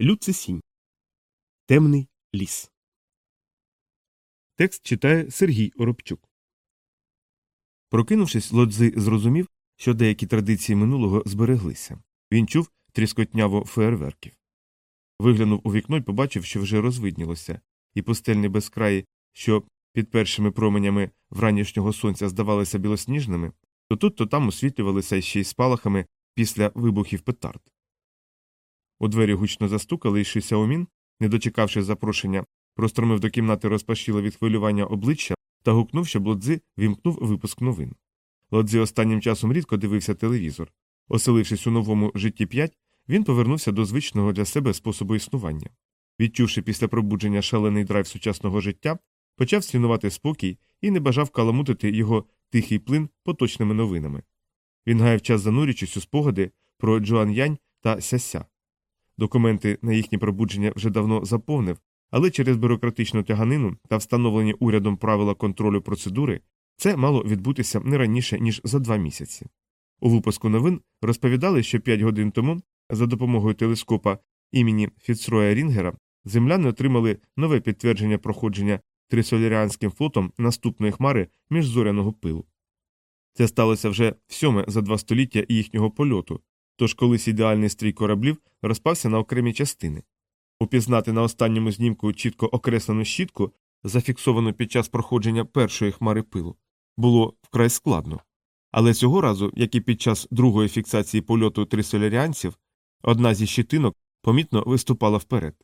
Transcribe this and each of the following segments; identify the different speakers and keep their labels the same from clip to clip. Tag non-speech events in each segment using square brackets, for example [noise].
Speaker 1: Люцисінь. Темний ліс. Текст читає Сергій Оробчук. Прокинувшись, лодзи зрозумів, що деякі традиції минулого збереглися. Він чув тріскотняву феєрверків. Виглянув у вікно і побачив, що вже розвиднілося, і пустельні безкраї, що під першими променями вранішнього сонця здавалися білосніжними, то тут, то там освітлювалися ще й спалахами після вибухів петард. У двері гучно застукали, і Ши Сяомін, не дочекавши запрошення, простромив до кімнати розпашіло від хвилювання обличчя та гукнув, щоб Лодзи вімкнув випуск новин. Лодзи останнім часом рідко дивився телевізор. Оселившись у новому житті 5, він повернувся до звичного для себе способу існування. Відчувши після пробудження шалений драйв сучасного життя, почав цінувати спокій і не бажав каламутити його тихий плин поточними новинами. Він гаяв час занурюючись у спогади про Джоан Янь та Сяся. Документи на їхнє пробудження вже давно заповнив, але через бюрократичну тяганину та встановлені урядом правила контролю процедури це мало відбутися не раніше, ніж за два місяці. У випуску новин розповідали, що п'ять годин тому, за допомогою телескопа імені Фіцроя Рінгера, земляни отримали нове підтвердження проходження трисоляріанським флотом наступної хмари міжзоряного пилу. Це сталося вже сьоме за два століття їхнього польоту, тож колись ідеальний стрій кораблів розпався на окремі частини. Упізнати на останньому знімку чітко окреслену щітку, зафіксовану під час проходження першої хмари пилу, було вкрай складно. Але цього разу, як і під час другої фіксації польоту трисоляріанців, одна зі щитинок помітно виступала вперед.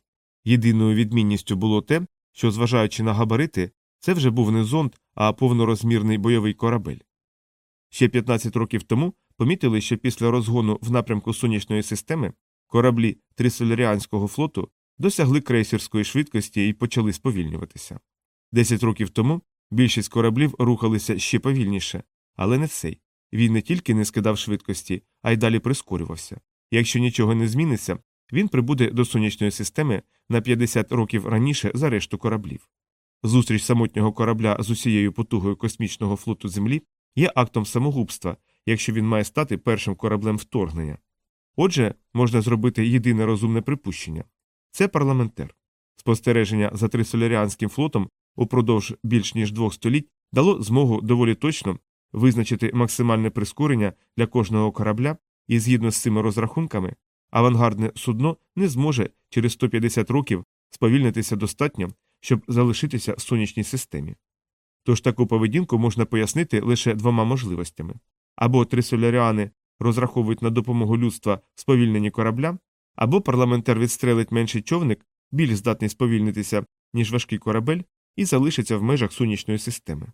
Speaker 1: Єдиною відмінністю було те, що, зважаючи на габарити, це вже був не зонд, а повнорозмірний бойовий корабель. Ще 15 років тому помітили, що після розгону в напрямку сонячної системи кораблі Трисоляріанського флоту досягли крейсерської швидкості і почали сповільнюватися. Десять років тому більшість кораблів рухалися ще повільніше, але не цей. Він не тільки не скидав швидкості, а й далі прискорювався. Якщо нічого не зміниться, він прибуде до сонячної системи на 50 років раніше за решту кораблів. Зустріч самотнього корабля з усією потугою космічного флоту Землі є актом самогубства, якщо він має стати першим кораблем вторгнення. Отже, можна зробити єдине розумне припущення це парламентер. Спостереження за трисоляріанським флотом упродовж більш ніж двох століть дало змогу доволі точно визначити максимальне прискорення для кожного корабля, і згідно з цими розрахунками, авангардне судно не зможе через 150 років сповільнитися достатньо, щоб залишитися в сонячній системі. Тож таку поведінку можна пояснити лише двома можливостями або трисоляріани розраховують на допомогу людства в сповільненні корабля, або парламентар відстрелить менший човник, більш здатний сповільнитися, ніж важкий корабель, і залишиться в межах сонячної системи.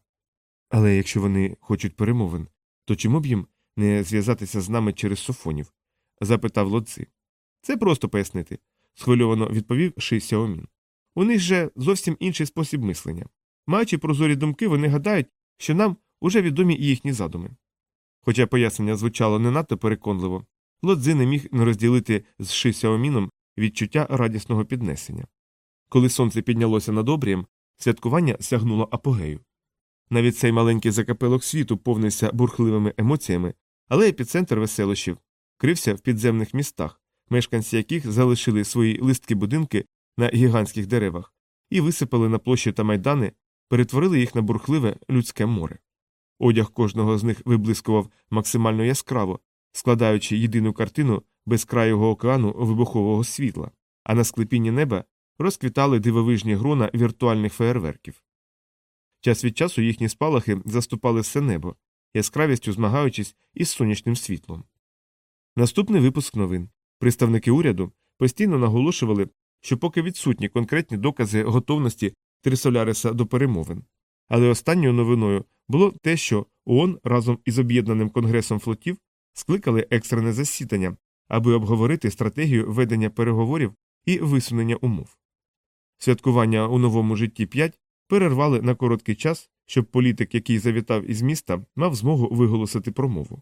Speaker 1: Але якщо вони хочуть перемовин, то чому б їм не зв'язатися з нами через софонів? запитав лодзи. Це просто пояснити, схвильовано відповів Ши Сяомін. У них же зовсім інший спосіб мислення. Маючи прозорі думки, вони гадають, що нам уже відомі їхні задуми. Хоча пояснення звучало не надто переконливо, лодзи не міг не розділити з Ши Сяоміном відчуття радісного піднесення. Коли сонце піднялося над обрієм, святкування сягнуло апогею. Навіть цей маленький закапелок світу повнився бурхливими емоціями, але епіцентр веселощів крився в підземних містах, мешканці яких залишили свої листки будинки на гігантських деревах і висипали на площі та майдани, перетворили їх на бурхливе людське море. Одяг кожного з них виблискував максимально яскраво, складаючи єдину картину безкрайого океану вибухового світла, а на склепінні неба розквітали дивовижні грона віртуальних феєрверків. Час від часу їхні спалахи заступали все небо, яскравістю змагаючись із сонячним світлом. Наступний випуск новин. Представники уряду постійно наголошували, що поки відсутні конкретні докази готовності Трисоляриса до перемовин. Але останньою новиною було те, що ООН разом із об'єднаним конгресом флотів скликали екстрене засідання, аби обговорити стратегію ведення переговорів і висунення умов. Святкування у новому житті 5 перервали на короткий час, щоб політик, який завітав із міста, мав змогу виголосити промову.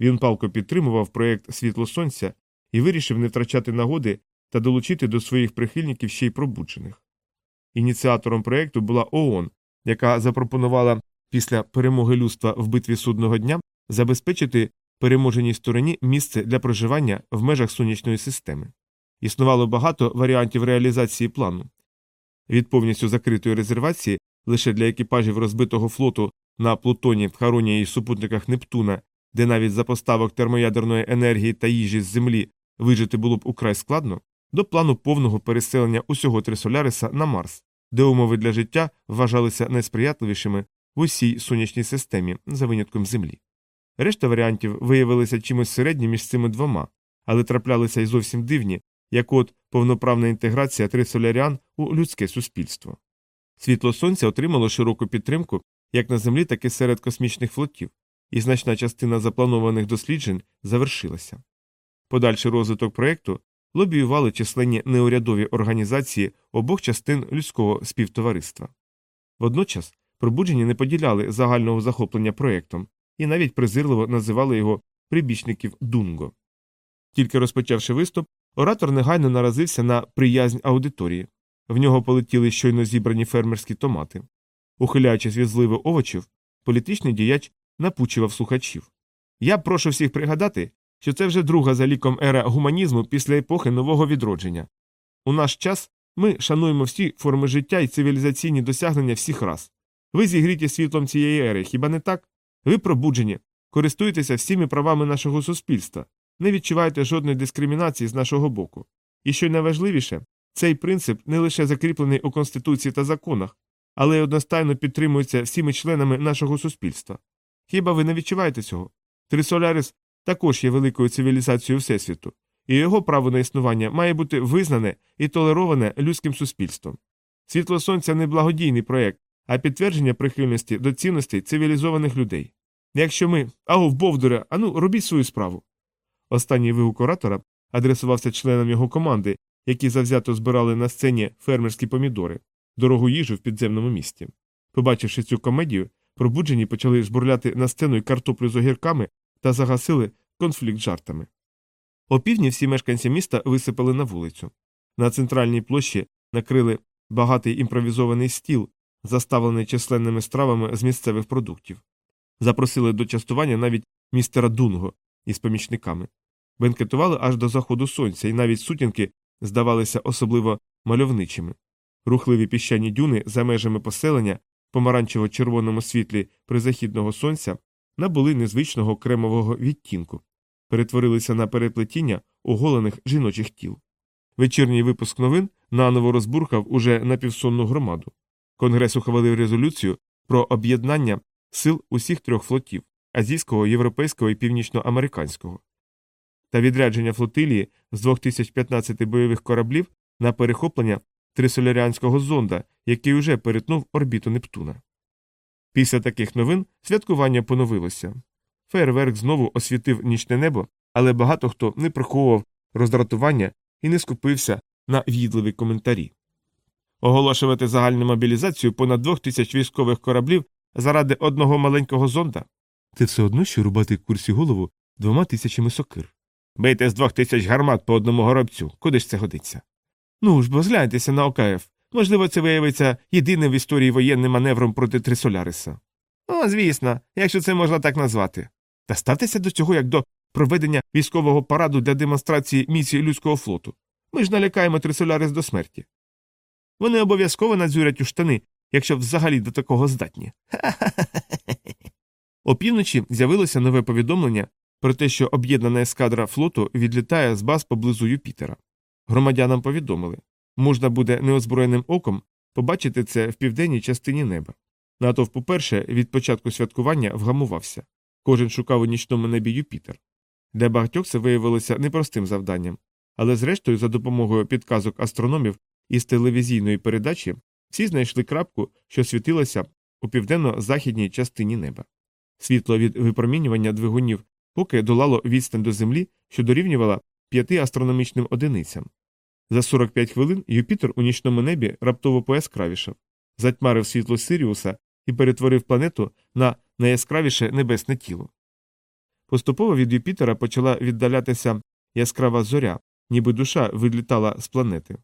Speaker 1: Він палко підтримував проєкт Світло Сонця і вирішив не втрачати нагоди та долучити до своїх прихильників ще й пробуджених. Ініціатором проєкту була ООН, яка запропонувала після перемоги людства в битві судного дня забезпечити переможеній стороні місце для проживання в межах сонячної системи. Існувало багато варіантів реалізації плану. Від повністю закритої резервації лише для екіпажів розбитого флоту на Плутоні, Хароні і супутниках Нептуна, де навіть за поставок термоядерної енергії та їжі з Землі вижити було б украй складно, до плану повного переселення усього Трисоляриса на Марс, де умови для життя вважалися найсприятливішими в усій сонячній системі за винятком Землі. Решта варіантів виявилися чимось середнім між цими двома, але траплялися й зовсім дивні, як от повноправна інтеграція трисолярян у людське суспільство. Світло сонця отримало широку підтримку як на Землі, так і серед космічних флотів, і значна частина запланованих досліджень завершилася. Подальший розвиток проєкту лобіювали численні неурядові організації обох частин людського співтовариства. Водночас пробуджені не поділяли загального захоплення проєктом і навіть презирливо називали його прибічників Дунго. Тільки розпочавши виступ, оратор негайно наразився на приязнь аудиторії. В нього полетіли щойно зібрані фермерські томати. Ухиляючись від зливи овочів, політичний діяч напучував слухачів. Я прошу всіх пригадати, що це вже друга за ліком ера гуманізму після епохи нового відродження. У наш час ми шануємо всі форми життя і цивілізаційні досягнення всіх рас. Ви зігріті світлом цієї ери, хіба не так? Ви пробуджені, користуєтеся всіми правами нашого суспільства, не відчуваєте жодної дискримінації з нашого боку. І що найважливіше, цей принцип не лише закріплений у Конституції та законах, але й одностайно підтримується всіми членами нашого суспільства. Хіба ви не відчуваєте цього? Трисолярис також є великою цивілізацією Всесвіту, і його право на існування має бути визнане і толероване людським суспільством. Світло сонця не благодійний проєкт, а підтвердження прихильності до цінностей цивілізованих людей. Якщо ми, агов, Бовдуре, ану, робіть свою справу. Останній вигук оратора адресувався членам його команди, які завзято збирали на сцені фермерські помідори, дорогу їжу в підземному місті. Побачивши цю комедію, пробуджені почали жбурляти на сцену й картоплю з огірками та загасили конфлікт жартами. Опівдні всі мешканці міста висипали на вулицю. На центральній площі накрили багатий імпровізований стіл, заставлений численними стравами з місцевих продуктів. Запросили до частування навіть містера Дунго із помічниками. Бенкетували аж до заходу сонця, і навіть сутінки здавалися особливо мальовничими. Рухливі піщані дюни за межами поселення, в помаранчево-червоному світлі призахідного сонця, набули незвичного кремового відтінку, перетворилися на переплетіння оголених жіночих тіл. Вечірній випуск новин наново розбурхав уже напівсонну громаду. Конгрес ухвалив резолюцію про об'єднання сил усіх трьох флотів азійського, європейського і північноамериканського, та відрядження флотилії з 2015 бойових кораблів на перехоплення трисоляріанського зонда, який уже перетнув орбіту Нептуна. Після таких новин святкування поновилося. Фейерверк знову освітив нічне небо, але багато хто не приховував роздратування і не скупився на в'їдливі коментарі. Оголошувати загальну мобілізацію понад двох тисяч військових кораблів заради одного маленького зонда це все одно, що рубати курсі голову двома тисячами сокир. Бийте з двох тисяч гармат по одному горобцю. Куди ж це годиться? Ну ж бо згляньтеся на ОКФ. Можливо, це виявиться єдиним в історії воєнним маневром проти Трисоляриса. О, звісно, якщо це можна так назвати. Та ставтеся до цього як до проведення військового параду для демонстрації місії людського флоту. Ми ж налякаємо Трисолярис до смерті. Вони обов'язково надзюрять у штани, якщо взагалі до такого здатні. [laughs] Опівночі з'явилося нове повідомлення про те, що об'єднана ескадра флоту відлітає з баз поблизу Юпітера. Громадянам повідомили можна буде неозброєним оком побачити це в південній частині неба. Натовп, по-перше, від початку святкування вгамувався. Кожен шукав у нічному небі Юпітер. Для багатьох це виявилося непростим завданням, але зрештою, за допомогою підказок астрономів із телевізійної передачі, всі знайшли крапку, що світилася у південно-західній частині неба. Світло від випромінювання двигунів поки долало відстань до Землі, що дорівнювала п'яти астрономічним одиницям. За 45 хвилин Юпітер у нічному небі раптово пояскравішав, затьмарив світло Сиріуса і перетворив планету на найяскравіше небесне тіло. Поступово від Юпітера почала віддалятися яскрава зоря, ніби душа відлітала з планети.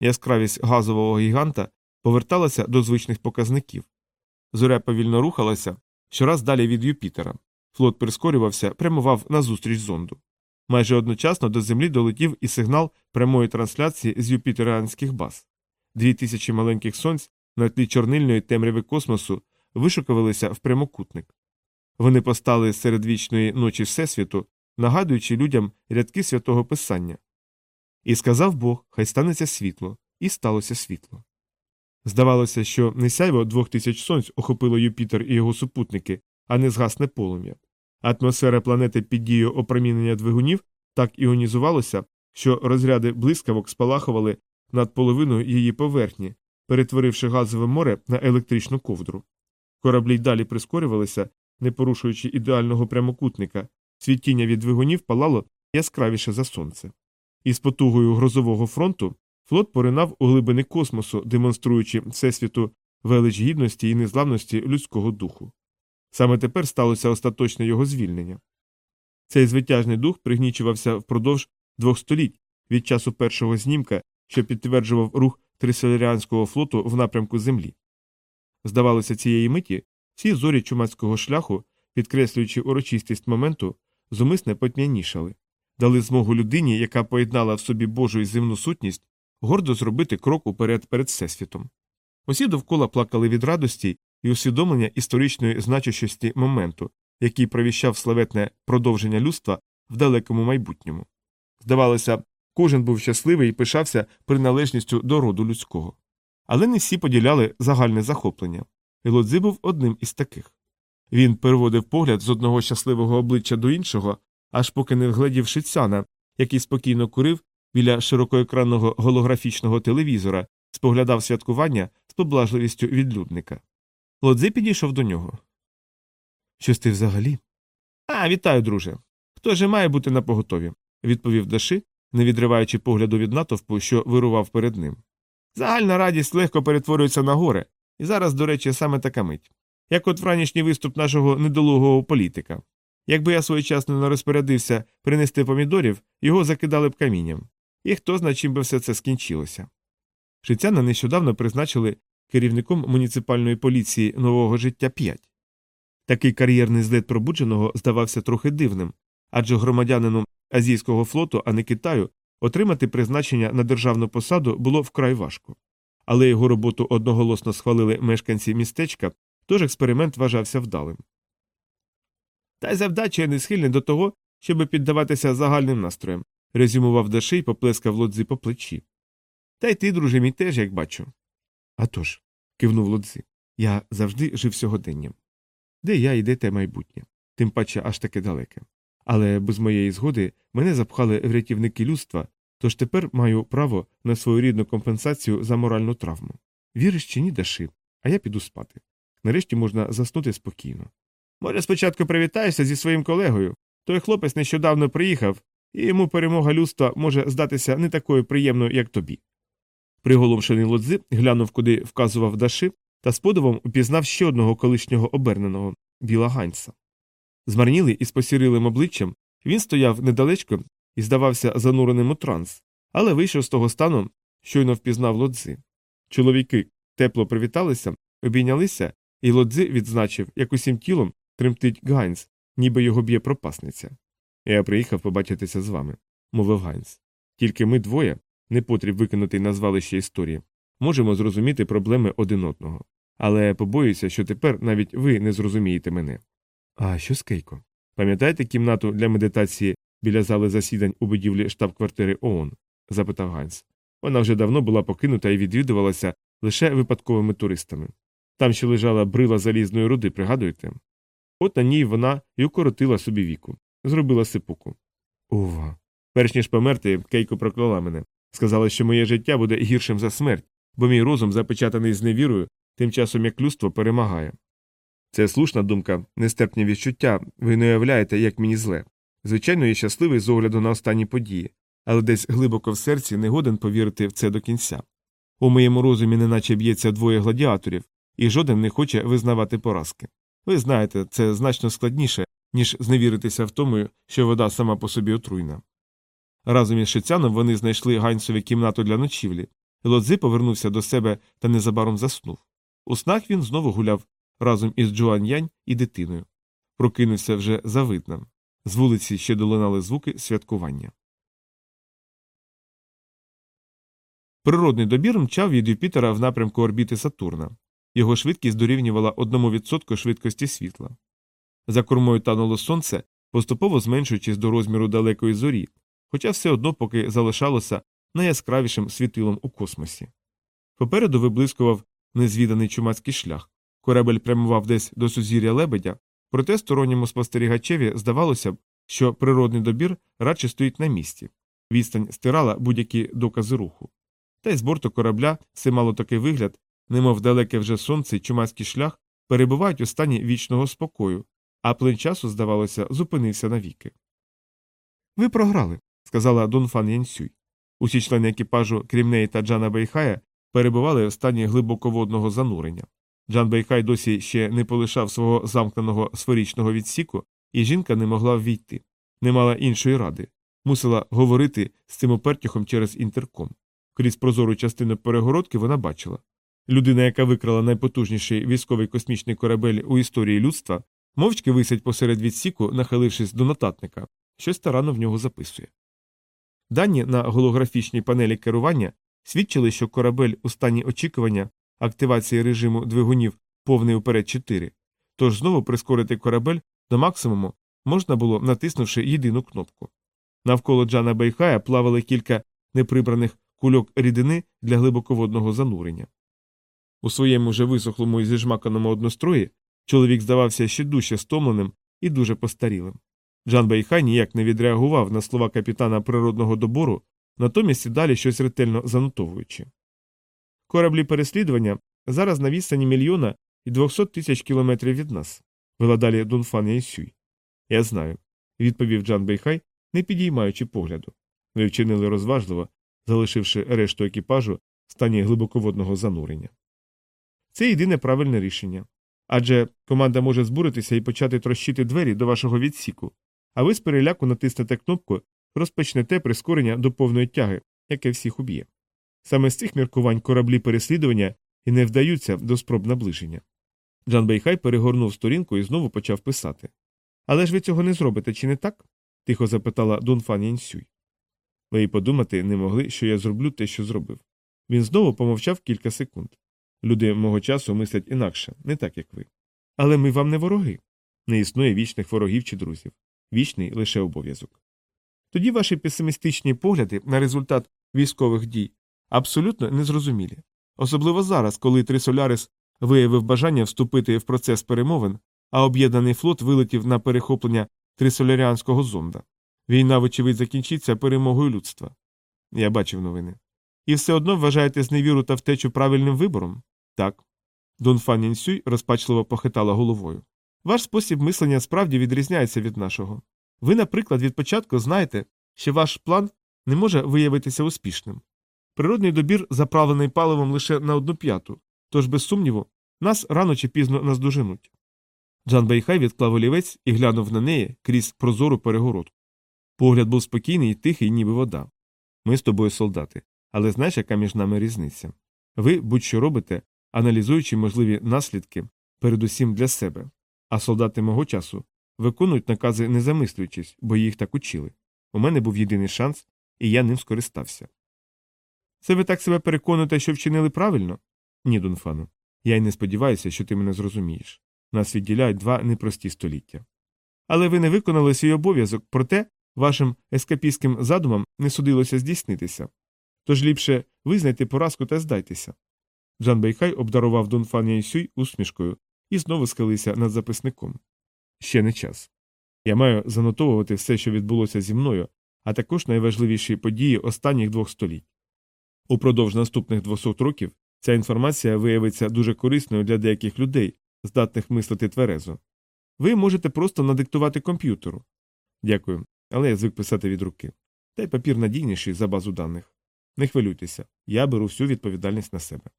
Speaker 1: Яскравість газового гіганта поверталася до звичних показників. Зоря повільно рухалася щораз далі від Юпітера. Флот прискорювався, прямував назустріч зонду. Майже одночасно до землі долетів і сигнал прямої трансляції з юпітеріанських баз. Дві тисячі маленьких сонць на тлі чорнильної темряви космосу вишукувалися в прямокутник. Вони постали серед вічної ночі Всесвіту, нагадуючи людям рядки святого Писання. І сказав Бог, хай станеться світло, і сталося світло. Здавалося, що не сяйво двох тисяч сонць охопило Юпітер і його супутники, а не згасне полум'я. Атмосфера планети під дією опромінення двигунів так іонізувалася, що розряди блискавок спалахували над половиною її поверхні, перетворивши газове море на електричну ковдру. Кораблі й далі прискорювалися, не порушуючи ідеального прямокутника, світіння від двигунів палало яскравіше за сонце. Із потугою грозового фронту флот поринав у глибини космосу, демонструючи всесвіту велич гідності і незламності людського духу. Саме тепер сталося остаточне його звільнення. Цей звитяжний дух пригнічувався впродовж двох століть від часу першого знімка, що підтверджував рух трисоляріанського флоту в напрямку Землі. Здавалося, цієї миті всі зорі чумацького шляху, підкреслюючи урочистість моменту, зумисне потьмянішали, дали змогу людині, яка поєднала в собі Божу і земну сутність, гордо зробити крок уперед перед Всесвітом. Усі довкола плакали від радості і усвідомлення історичної значущості моменту, який провіщав славетне продовження людства в далекому майбутньому. Здавалося, кожен був щасливий і пишався приналежністю до роду людського. Але не всі поділяли загальне захоплення. І Лодзи був одним із таких. Він переводив погляд з одного щасливого обличчя до іншого, аж поки не вгледів шицяна, який спокійно курив біля широкоекранного голографічного телевізора, споглядав святкування з поблажливістю відлюдника. Лодзи підійшов до нього. Щось ти взагалі? А, вітаю, друже. Хто же має бути на поготові? відповів Даши, не відриваючи погляду від натовпу, що вирував перед ним. Загальна радість легко перетворюється на горе, і зараз, до речі, саме така мить. Як от вранішній виступ нашого недолугого політика. Якби я своєчасно не розпорядився принести помідорів, його закидали б камінням. І хто зна, чим би все це скінчилося. Шицяна нещодавно призначили керівником муніципальної поліції нового життя 5. Такий кар'єрний злет пробудженого здавався трохи дивним, адже громадянину азійського флоту, а не Китаю, отримати призначення на державну посаду було вкрай важко. Але його роботу одноголосно схвалили мешканці містечка, тож експеримент вважався вдалим. Та й завдача не схильний до того, щоб піддаватися загальним настроям, резюмував Даши й поплескав лодзи по плечі. Та й ти, друже мій, теж, як бачу. «А тож», – кивнув лодзи, я завжди жив сьогоденням. Де я і де те майбутнє, тим паче аж таке далеке. Але без моєї згоди мене запхали в рятівники людства, тож тепер маю право на свою рідну компенсацію за моральну травму. Віриш чи ні, Даши, а я піду спати. Нарешті можна заснути спокійно. Може, спочатку привітаєшся зі своїм колегою. Той хлопець нещодавно приїхав, і йому перемога людства може здатися не такою приємною, як тобі. Приголомшений лодзи глянув, куди вказував Даши, та з подивом упізнав ще одного колишнього оберненого Білла Гайнса. Змарнілий із посірилим обличчям, він стояв недалечко і здавався зануреним у транс, але вийшов з того стану, щойно впізнав Ло Цзі. Чоловіки тепло привіталися, обійнялися, і Ло Цзі відзначив, як усім тілом тремтить Гайнс, ніби його б'є пропасниця. Я приїхав побачитися з вами, мовив Гайнс. Тільки ми двоє, непотріб викинутий на звалище історії, можемо зрозуміти проблеми один одного. Але побоюся, що тепер навіть ви не зрозумієте мене. А що з Кейко? Пам'ятаєте кімнату для медитації біля зали засідань у будівлі штаб-квартири ООН? запитав Ганс. Вона вже давно була покинута і відвідувалася лише випадковими туристами. Там ще лежала брила залізної руди, пригадуєте? От на ній вона й укоротила собі віку, зробила сипуку. Ува. Перш ніж померти, Кейко прокляла мене. Сказала, що моє життя буде гіршим за смерть, бо мій розум, запечатаний з невірою, тим часом як людство перемагає. Це слушна думка, нестерпні відчуття, ви не уявляєте, як мені зле. Звичайно, я щасливий з огляду на останні події, але десь глибоко в серці не годен повірити в це до кінця. У моєму розумі неначе б'ється двоє гладіаторів, і жоден не хоче визнавати поразки. Ви знаєте, це значно складніше, ніж зневіритися в тому, що вода сама по собі отруйна. Разом із Шицяном вони знайшли Ганьсові кімнату для ночівлі, Лодзи повернувся до себе та незабаром заснув. У снах він знову гуляв разом із Джуан'янь і дитиною. Прокинувся вже завидним. З вулиці ще долинали звуки святкування. Природний добір мчав від Юпітера в напрямку орбіти Сатурна. Його швидкість дорівнювала 1% швидкості світла. За кормою тануло сонце, поступово зменшуючись до розміру далекої зорі, хоча все одно поки залишалося найяскравішим світилом у космосі. Попереду виблискував незвіданий чумацький шлях. Корабель прямував десь до сузір'я лебедя, проте сторонньому спостерігачеві здавалося б, що природний добір радше стоїть на місці. Відстань стирала будь-які докази руху. Та й з борту корабля все мало такий вигляд, немов далеке вже сонце й чумацький шлях перебувають у стані вічного спокою, а плин часу, здавалося, зупинився навіки. Ви програли, сказала Донфан Янсюй. Усі члени екіпажу, крім неї та Джана Бейхая, перебували в стані глибоководного занурення. Джан Бейхай досі ще не полишав свого замкненого сферичного відсіку, і жінка не могла ввійти, не мала іншої ради, мусила говорити з цим опертюхом через інтерком. Крізь прозору частину перегородки вона бачила. Людина, яка викрала найпотужніший військовий космічний корабель у історії людства, мовчки висить посеред відсіку, нахилившись до нотатника, щось старанно в нього записує. Дані на голографічній панелі керування свідчили, що корабель у стані очікування активації режиму двигунів повний уперед 4, тож знову прискорити корабель до максимуму можна було, натиснувши єдину кнопку. Навколо Джана Бейхая плавали кілька неприбраних кульок рідини для глибоководного занурення. У своєму вже висохлому і зіжмаканому однострої чоловік здавався ще дужче стомленим і дуже постарілим. Джан Бейхай ніяк не відреагував на слова капітана природного добору, натомість і далі щось ретельно занотовуючи. Кораблі переслідування зараз на відстані мільйона і двохсот тисяч кілометрів від нас, вела далі Дунфан Яйсюй. Я знаю, відповів Джан Бейхай, не підіймаючи погляду. Ви вчинили розважливо, залишивши решту екіпажу в стані глибоководного занурення. Це єдине правильне рішення. Адже команда може збуритися і почати трощити двері до вашого відсіку, а ви з переляку натиснете кнопку, розпочнете прискорення до повної тяги, яке всіх уб'є. Саме з цих міркувань кораблі переслідування і не вдаються до спроб наближення. Джан Бейхай перегорнув сторінку і знову почав писати. Але ж ви цього не зробите, чи не так? тихо запитала Дунфан Янсюй. Ви й подумати не могли, що я зроблю те, що зробив. Він знову помовчав кілька секунд. Люди мого часу мислять інакше, не так, як ви. Але ми вам не вороги. Не існує вічних ворогів чи друзів. Вічний лише обов'язок. Тоді ваші песимістичні погляди на результат військових дій абсолютно незрозумілі. Особливо зараз, коли Трисолярис виявив бажання вступити в процес перемовин, а об'єднаний флот вилетів на перехоплення трисоляріанського зонда. Війна, вочевидь, закінчиться перемогою людства. Я бачив новини. І все одно вважаєте зневіру та втечу правильним вибором? Так. Дон Фанінсюй розпачливо похитала головою. Ваш спосіб мислення справді відрізняється від нашого. Ви, наприклад, від початку знаєте, що ваш план не може виявитися успішним. Природний добір заправлений паливом лише на одну п'яту, тож, без сумніву, нас рано чи пізно наздоженуть. Джан Бейхай відклав олівець і глянув на неї крізь прозору перегородку. Погляд був спокійний і тихий, ніби вода. Ми з тобою солдати, але знаєш, яка між нами різниця? Ви будь-що робите, аналізуючи можливі наслідки, передусім для себе, а солдати мого часу виконують накази не замислюючись, бо їх так учили. У мене був єдиний шанс, і я ним скористався. Це ви так себе переконуєте, що вчинили правильно? Ні, Дунфану. Я й не сподіваюся, що ти мене зрозумієш. Нас відділяють два непрості століття. Але ви не виконали свій обов'язок, проте вашим ескапістським задумам не судилося здійснитися. Тож ліпше визнайте поразку та здайтеся. Джан Бейхай обдарував Дунфан Яйсюй усмішкою і знову схилився над записником. Ще не час. Я маю занотовувати все, що відбулося зі мною, а також найважливіші події останніх двох століть. Упродовж наступних 200 років ця інформація виявиться дуже корисною для деяких людей, здатних мислити тверезо. Ви можете просто надиктувати комп'ютеру. Дякую, але я звик писати від руки. Та й папір надійніший за базу даних. Не хвилюйтеся, я беру всю відповідальність на себе.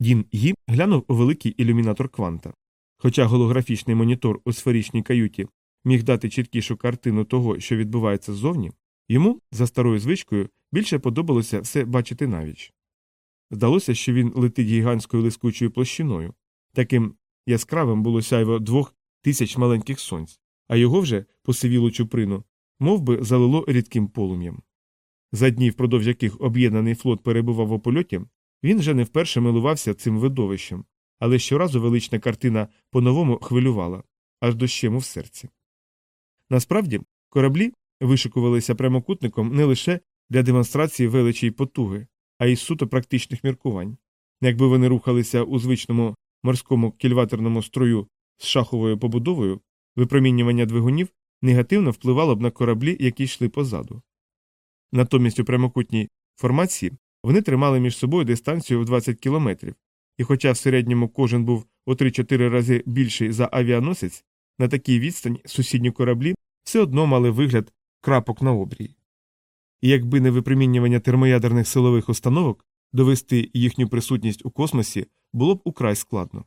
Speaker 1: Дін Гі глянув у великий ілюмінатор кванта. Хоча голографічний монітор у сферичній каюті міг дати чіткішу картину того, що відбувається ззовні, йому, за старою звичкою, більше подобалося все бачити навіч. Здалося, що він летить гігантською лискучою площиною. Таким яскравим було сяйво двох тисяч маленьких сонць, а його вже посивілу чуприну, мов би, залило рідким полум'ям. За дні, впродовж яких об'єднаний флот перебував у польоті, він вже не вперше милувався цим видовищем, але щоразу велична картина по-новому хвилювала, аж дощему в серці. Насправді, кораблі вишикувалися прямокутником не лише для демонстрації величі й потуги, а й суто практичних міркувань. Якби вони рухалися у звичному морському кільватерному строю з шаховою побудовою, випромінювання двигунів негативно впливало б на кораблі, які йшли позаду. Натомість у прямокутній формації вони тримали між собою дистанцію в 20 кілометрів, і хоча в середньому кожен був у 3-4 рази більший за авіаносець, на такій відстані сусідні кораблі все одно мали вигляд крапок на обрії. І якби не випромінювання термоядерних силових установок, довести їхню присутність у космосі було б украй складно.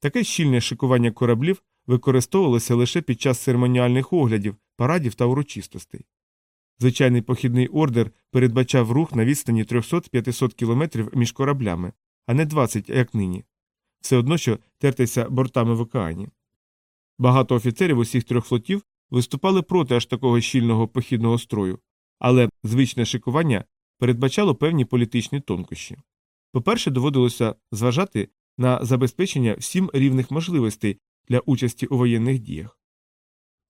Speaker 1: Таке щільне шикування кораблів використовувалося лише під час церемоніальних оглядів, парадів та урочистостей. Звичайний похідний ордер передбачав рух на відстані 300-500 кілометрів між кораблями, а не 20, як нині. Все одно, що тертися бортами в океані. Багато офіцерів усіх трьох флотів виступали проти аж такого щільного похідного строю, але звичне шикування передбачало певні політичні тонкощі. По-перше, доводилося зважати на забезпечення всім рівних можливостей для участі у воєнних діях.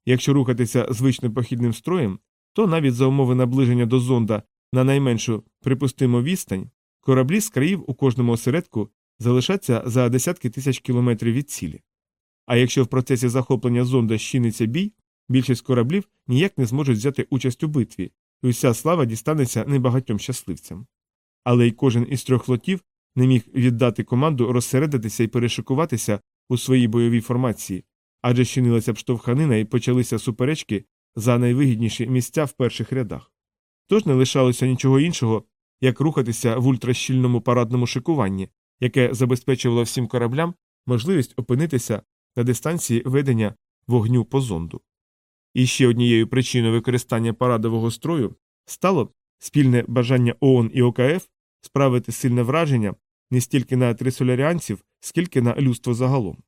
Speaker 1: Якщо рухатися звичним похідним строєм, то навіть за умови наближення до зонда на найменшу припустиму відстань кораблі з країв у кожному осередку залишаться за десятки тисяч кілометрів від цілі. А якщо в процесі захоплення зонда щиниться бій, більшість кораблів ніяк не зможуть взяти участь у битві, і уся слава дістанеться небагатьом щасливцям. Але й кожен із трьох флотів не міг віддати команду розсередитися і перешикуватися у своїй бойовій формації, адже щинилася б штовханина і почалися суперечки за найвигідніші місця в перших рядах. Тож не лишалося нічого іншого, як рухатися в ультращільному парадному шикуванні, яке забезпечувало всім кораблям можливість опинитися на дистанції ведення вогню по зонду. І ще однією причиною використання парадового строю стало спільне бажання ООН і ОКФ справити сильне враження не стільки на трисоляріанців, скільки на людство загалом.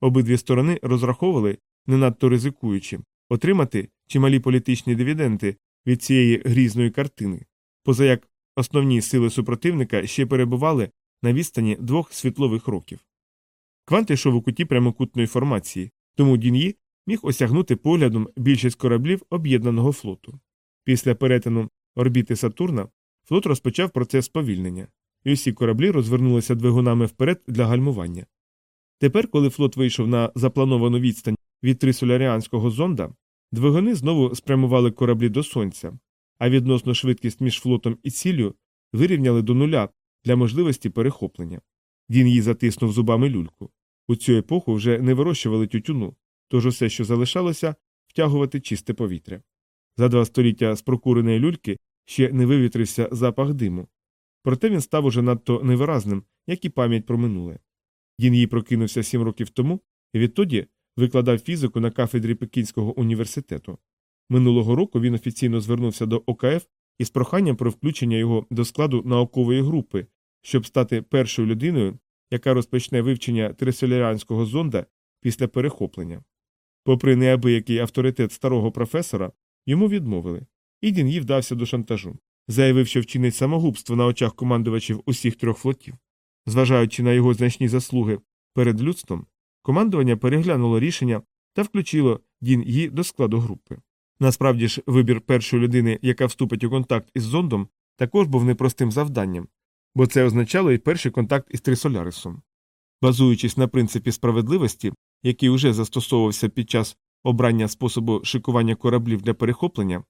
Speaker 1: Обидві сторони розраховували, не надто ризикуючи, отримати чималі політичні дивіденти від цієї грізної картини, позаяк основні сили супротивника ще перебували на відстані двох світлових років. Квант йшов у куті прямокутної формації, тому Дін Ї міг осягнути поглядом більшість кораблів об'єднаного флоту. Після перетину орбіти Сатурна флот розпочав процес сповільнення, і усі кораблі розвернулися двигунами вперед для гальмування. Тепер, коли флот вийшов на заплановану відстань від трисоляріанського зонда, двигуни знову спрямували кораблі до сонця, а відносно швидкість між флотом і ціллю вирівняли до нуля для можливості перехоплення. Він її затиснув зубами люльку. У цю епоху вже не вирощували тютюну, тож усе, що залишалося, втягувати чисте повітря. За два століття з прокуреної люльки ще не вивітрився запах диму. Проте він став уже надто невиразним, як і пам'ять про минуле. Дін її прокинувся сім років тому і відтоді викладав фізику на кафедрі Пекінського університету. Минулого року він офіційно звернувся до ОКФ із проханням про включення його до складу наукової групи, щоб стати першою людиною, яка розпочне вивчення трисоляріанського зонда після перехоплення. Попри неабиякий авторитет старого професора, йому відмовили, і Дін'ї вдався до шантажу, заявив, що вчинить самогубство на очах командувачів усіх трьох флотів. Зважаючи на його значні заслуги перед людством, командування переглянуло рішення та включило Дін Ї до складу групи. Насправді ж, вибір першої людини, яка вступить у контакт із зондом, також був непростим завданням, бо це означало і перший контакт із Трисолярисом. Базуючись на принципі справедливості, який уже застосовувався під час обрання способу шикування кораблів для перехоплення,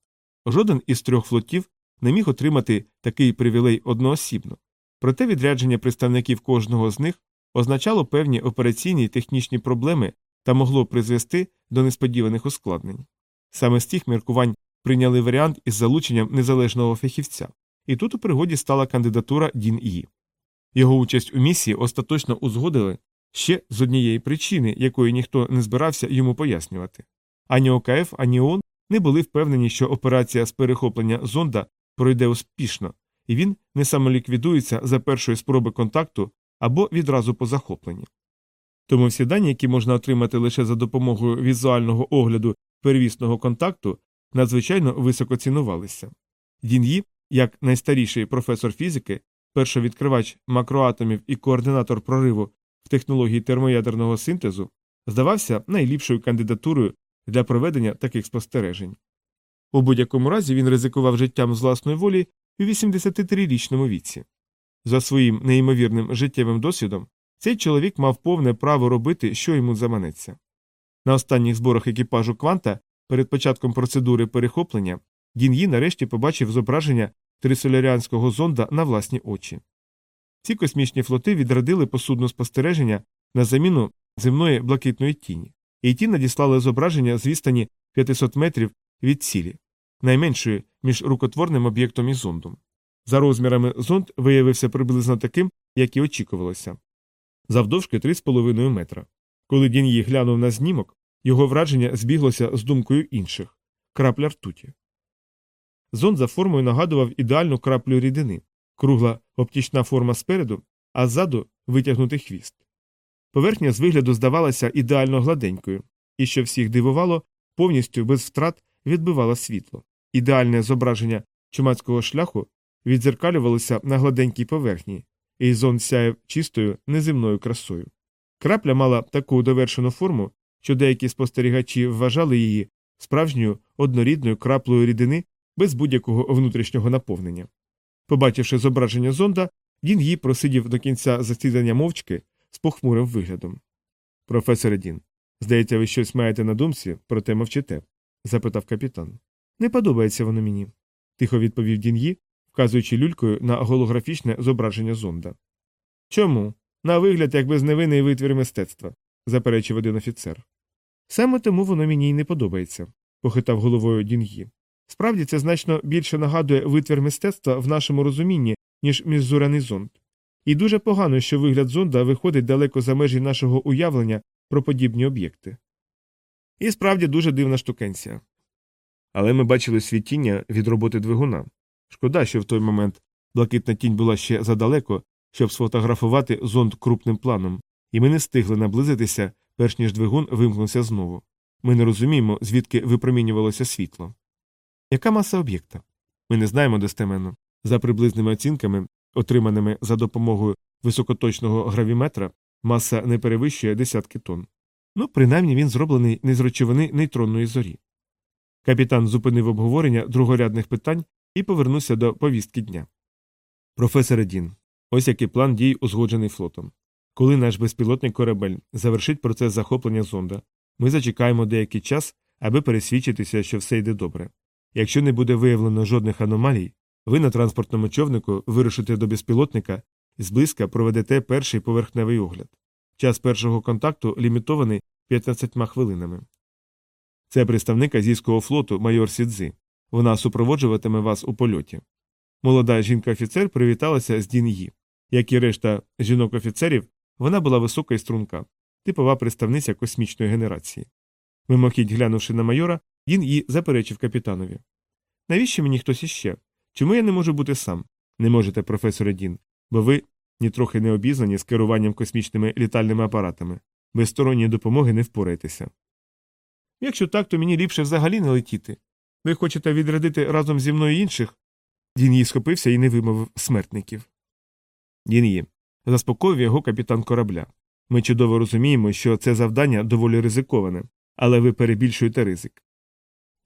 Speaker 1: жоден із трьох флотів не міг отримати такий привілей одноосібно. Проте відрядження представників кожного з них означало певні операційні і технічні проблеми та могло призвести до несподіваних ускладнень. Саме з цих міркувань прийняли варіант із залученням незалежного фахівця, і тут у пригоді стала кандидатура Дін Ї. Його участь у місії остаточно узгодили ще з однієї причини, якої ніхто не збирався йому пояснювати. Ані ОКФ, ані ООН не були впевнені, що операція з перехоплення зонда пройде успішно, і він не самоліквідується за першої спроби контакту або відразу по захопленні. Тому всі дані, які можна отримати лише за допомогою візуального огляду первісного контакту, надзвичайно високо цінувалися. Дін'ї, як найстаріший професор фізики, першовідкривач макроатомів і координатор прориву в технології термоядерного синтезу, здавався найліпшою кандидатурою для проведення таких спостережень. У будь-якому разі він ризикував життям з власної волі у 83-річному віці. За своїм неймовірним життєвим досвідом цей чоловік мав повне право робити, що йому заманеться. На останніх зборах екіпажу Кванта перед початком процедури перехоплення Дін'ї нарешті побачив зображення трисоляріанського зонда на власні очі. Ці космічні флоти відрадили посудне спостереження на заміну земної блакитної тіні, і ті надіслали зображення з відстані 500 метрів від цілі, найменшої між рукотворним об'єктом і зондом. За розмірами зонд виявився приблизно таким, як і очікувалося завдовжки 3,5 метра. Коли Дін'ї глянув на знімок, його враження збіглося з думкою інших крапля ртуті. Зонд за формою нагадував ідеальну краплю рідини, кругла оптічна форма спереду, а ззаду витягнутий хвіст. Поверхня з вигляду здавалася ідеально гладенькою, і, що всіх дивувало, повністю без втрат відбивала світло. Ідеальне зображення чумацького шляху відзеркалювалося на гладенькій поверхні, і зон сяяв чистою неземною красою. Крапля мала таку довершену форму, що деякі спостерігачі вважали її справжньою однорідною краплею рідини без будь-якого внутрішнього наповнення. Побачивши зображення зонда, Дін її просидів до кінця засідання мовчки з похмурим виглядом. Професоре Дін, здається, ви щось маєте на думці, проте мовчите? запитав капітан. Не подобається воно мені, тихо відповів Дін'ї, вказуючи люлькою на голографічне зображення зонда. Чому? На вигляд, як безневинний витвір мистецтва, заперечив один офіцер. Саме тому воно мені й не подобається, похитав головою Дін'ї. Справді це значно більше нагадує витвір мистецтва в нашому розумінні, ніж міжзоряний зонд. І дуже погано, що вигляд зонда виходить далеко за межі нашого уявлення про подібні об'єкти. І справді дуже дивна штукенція. Але ми бачили світіння від роботи двигуна. Шкода, що в той момент блакитна тінь була ще задалеко, щоб сфотографувати зонд крупним планом, і ми не встигли наблизитися, перш ніж двигун вимкнувся знову. Ми не розуміємо, звідки випромінювалося світло. Яка маса об'єкта? Ми не знаємо достеменно. За приблизними оцінками, отриманими за допомогою високоточного гравіметра, маса не перевищує десятки тонн. Ну, принаймні він зроблений не з речовини нейтронної зорі. Капітан зупинив обговорення другорядних питань і повернувся до повістки дня. Професоре Дін, ось який план дій узгоджений флотом. Коли наш безпілотний корабель завершить процес захоплення зонда, ми зачекаємо деякий час, аби пересвідчитися, що все йде добре. Якщо не буде виявлено жодних аномалій, ви на транспортному човнику вирушите до безпілотника і зблизька проведете перший поверхневий огляд. Час першого контакту лімітований 15 хвилинами. Це представник азійського флоту майор Сідзи. Вона супроводжуватиме вас у польоті. Молода жінка-офіцер привіталася з Дін'ї. Як і решта жінок-офіцерів, вона була висока і струнка, типова представниця космічної генерації. Мимохідь глянувши на майора, Дін її заперечив капітанові. Навіщо мені хтось іще? Чому я не можу бути сам? Не можете, професоре Дін, бо ви нітрохи не обізнані з керуванням космічними літальними апаратами. Без сторонньої допомоги не впораєтеся. Якщо так, то мені ліпше взагалі не летіти. Ви хочете відрядити разом зі мною інших? Дін її схопився і не вимовив смертників. Дін її. Заспокоїв його капітан корабля. Ми чудово розуміємо, що це завдання доволі ризиковане, але ви перебільшуєте ризик.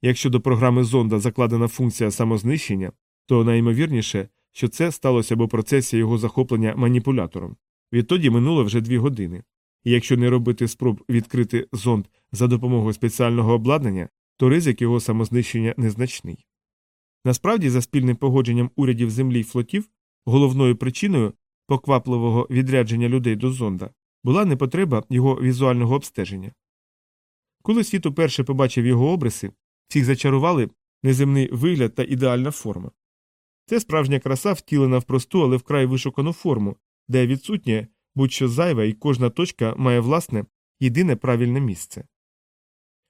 Speaker 1: Якщо до програми зонда закладена функція самознищення, то найімовірніше, що це сталося б у процесі його захоплення маніпулятором. Відтоді минуло вже дві години. І якщо не робити спроб відкрити зонд за допомогою спеціального обладнання, то ризик його самознищення незначний. Насправді, за спільним погодженням урядів землі й флотів, головною причиною поквапливого відрядження людей до зонда була не потреба його візуального обстеження. Коли світ уперше побачив його обриси, всіх зачарували неземний вигляд та ідеальна форма. Це справжня краса втілена в просту, але вкрай вишукану форму, де відсутнє будь-що зайве і кожна точка має власне єдине правильне місце.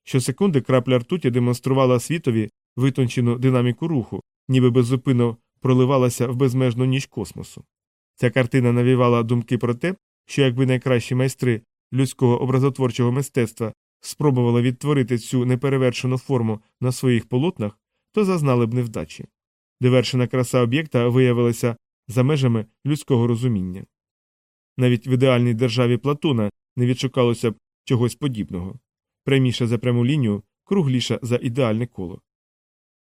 Speaker 1: Щосекунди крапля ртуті демонструвала світові витончену динаміку руху, ніби беззупинно проливалася в безмежну ніч космосу. Ця картина навівала думки про те, що якби найкращі майстри людського образотворчого мистецтва спробували відтворити цю неперевершену форму на своїх полотнах, то зазнали б невдачі. Дивершена краса об'єкта виявилася за межами людського розуміння. Навіть в ідеальній державі Платона не відшукалося б чогось подібного пряміша за пряму лінію, кругліша за ідеальне коло.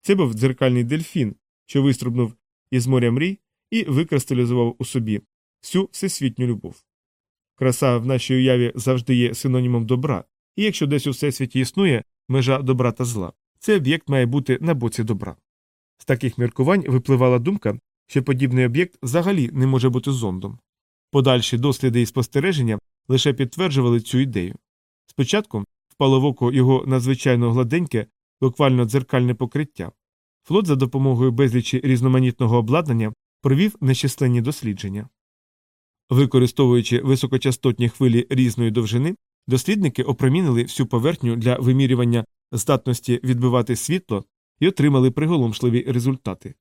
Speaker 1: Це був дзеркальний дельфін, що виструбнув із моря мрій і викристалізував у собі всю всесвітню любов. Краса в нашій уяві завжди є синонімом добра, і якщо десь у всесвіті існує межа добра та зла, цей об'єкт має бути на боці добра. З таких міркувань випливала думка, що подібний об'єкт взагалі не може бути зондом. Подальші досліди і спостереження лише підтверджували цю ідею. Спочатку впало в око його надзвичайно гладеньке, буквально дзеркальне покриття. Флот за допомогою безлічі різноманітного обладнання провів нещисленні дослідження. Використовуючи високочастотні хвилі різної довжини, дослідники опромінили всю поверхню для вимірювання здатності відбивати світло і отримали приголомшливі результати.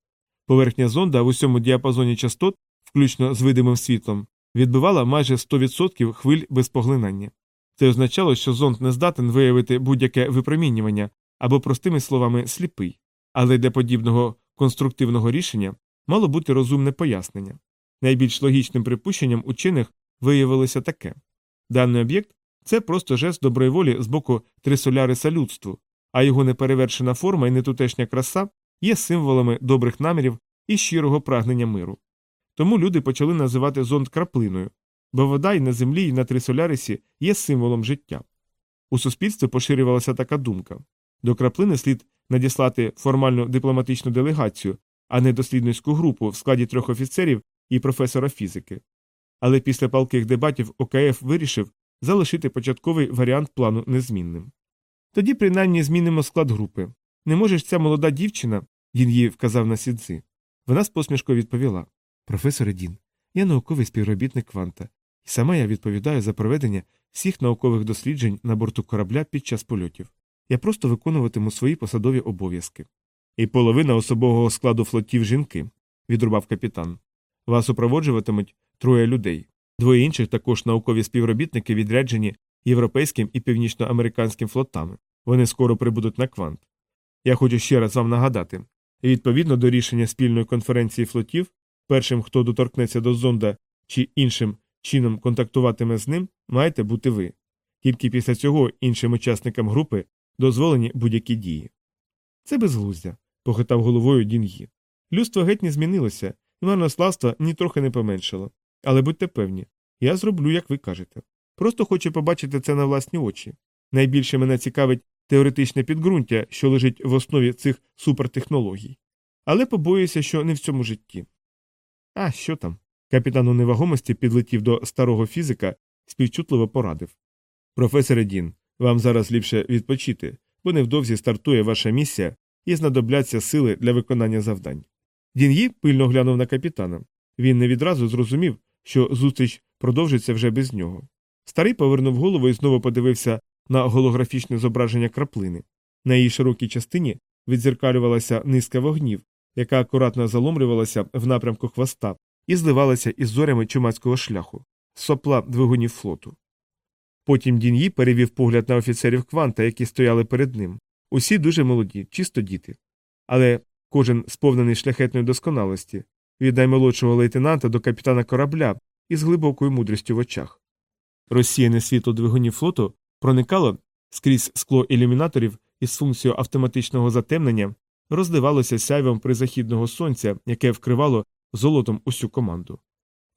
Speaker 1: Поверхня зонда в усьому діапазоні частот, включно з видимим світлом, відбивала майже 100% хвиль без поглинання. Це означало, що зонд не здатен виявити будь-яке випромінювання або, простими словами, сліпий, але для подібного конструктивного рішення мало бути розумне пояснення. Найбільш логічним припущенням учених виявилося таке даний об'єкт це просто жест доброї волі з боку трисоляриса людству, а його неперевершена форма і нетутешня краса є символами добрих намірів і щирого прагнення миру. Тому люди почали називати зонд краплиною, бо вода і на землі, і на трисолярисі є символом життя. У суспільстві поширювалася така думка до краплини слід надіслати формальну дипломатичну делегацію, а не дослідницьку групу в складі трьох офіцерів і професора фізики. Але після палких дебатів ОКФ вирішив залишити початковий варіант плану незмінним. Тоді принаймні змінимо склад групи. Не може ж ця молода дівчина, він їй вказав на сідзи. Вона з посмішкою відповіла Професоре Дін, я науковий співробітник кванта, і сама я відповідаю за проведення всіх наукових досліджень на борту корабля під час польотів. Я просто виконуватиму свої посадові обов'язки. І половина особового складу флотів жінки, відрубав капітан. Вас супроводжуватимуть троє людей. Двоє інших також наукові співробітники відряджені європейським і північноамериканським флотами. Вони скоро прибудуть на квант. Я хочу ще раз вам нагадати відповідно до рішення спільної конференції флотів, першим, хто доторкнеться до зонда чи іншим чином контактуватиме з ним, маєте бути ви. Тільки після цього іншим учасникам групи дозволені будь-які дії. Це безглуздя, похитав головою Дін'ї. Людство геть не змінилося, і марнославство нітрохи не поменшало. Але будьте певні, я зроблю, як ви кажете. Просто хочу побачити це на власні очі. Найбільше мене цікавить теоретичне підґрунтя, що лежить в основі цих супертехнологій. Але побоююся, що не в цьому житті. А що там? Капітан у невагомості підлетів до старого фізика, співчутливо порадив. Професоре Дін, вам зараз ліпше відпочити, бо невдовзі стартує ваша місія і знадобляться сили для виконання завдань. Дін'ї пильно глянув на капітана. Він не відразу зрозумів, що зустріч продовжиться вже без нього. Старий повернув голову і знову подивився на голографічне зображення краплини. На її широкій частині відзеркалювалася низка вогнів, яка акуратно заломлювалася в напрямку хвоста і зливалася із зорями чумацького шляху, сопла двигунів флоту. Потім Дін'ї перевів погляд на офіцерів кванта, які стояли перед ним. Усі дуже молоді, чисто діти. Але кожен сповнений шляхетної досконалості, від наймолодшого лейтенанта до капітана корабля із глибокою мудрістю в очах. Розсіяне світло двигунів флоту проникало скрізь скло ілюмінаторів із функцією автоматичного затемнення, роздивалося сяйвом призахідного сонця, яке вкривало золотом усю команду.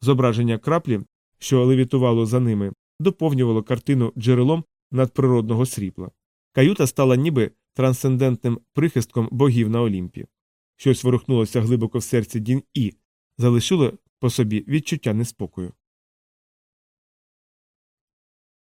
Speaker 1: Зображення краплі, що левітувало за ними, доповнювало картину джерелом надприродного срібла. Каюта стала ніби трансцендентним прихистком богів на Олімпі. Щось ворухнулося глибоко в серці Дін і залишило по собі відчуття неспокою.